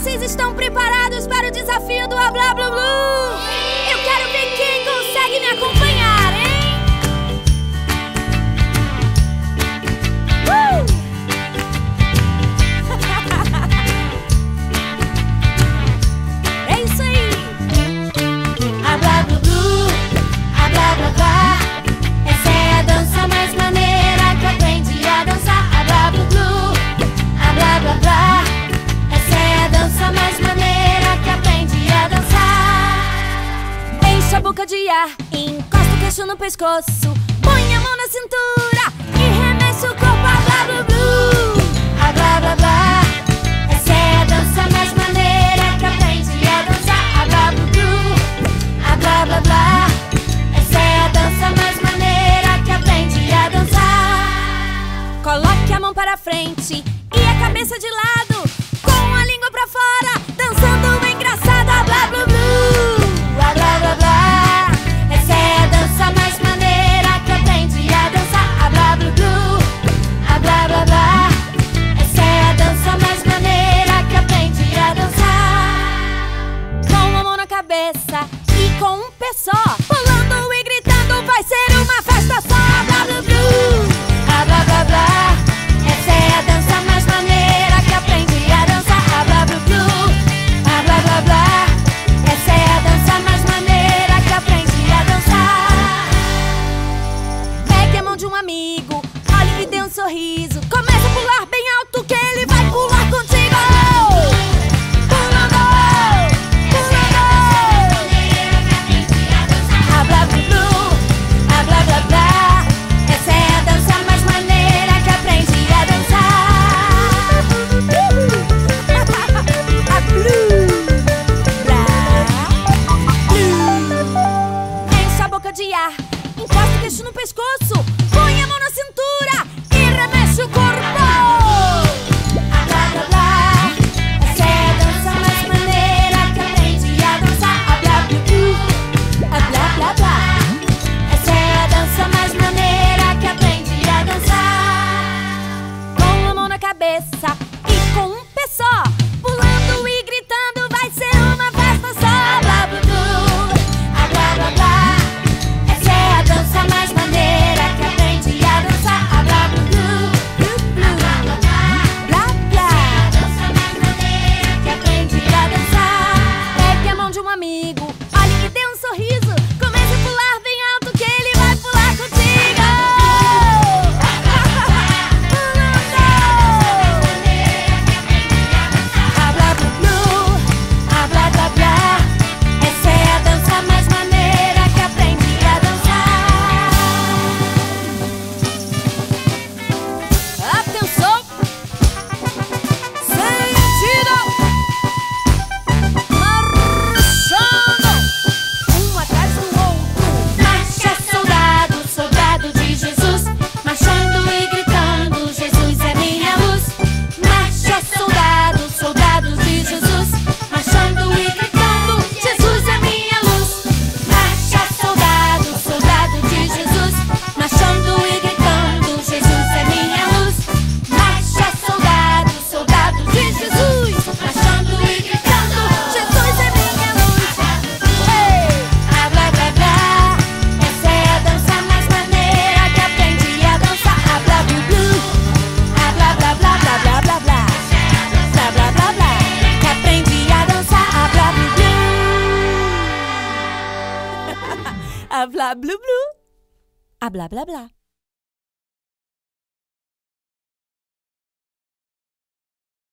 Vocês estão preparados para o desafio do Blá Blá Blue? Encosta o queixo no pescoço, põe a mão na cintura e remessa o corpo a blá blá blá. A blá blá blá. Essa é a dança mais maneira que aprende a dançar. A blá blá blá. A blá blá blá. Essa é a dança mais maneira que aprende a dançar. Coloque a mão para frente e a cabeça de lado. dança e com um pé só, pulando e gritando, vai ser uma festa só. Blá blá blá, ah, blá blá blá. Essa é a dança mais maneira que aprendi a dançar. Ah, blá blá blá, ah, blá blá blá. Essa é a dança mais maneira que aprendi a dançar. Pegue a mão de um amigo, olhe e dê um sorriso, começa a pular bem rodear. Encosta o queixo no pescoço, põe a mão na cintura. à Bleu Bleu. À blablabla. Bla bla.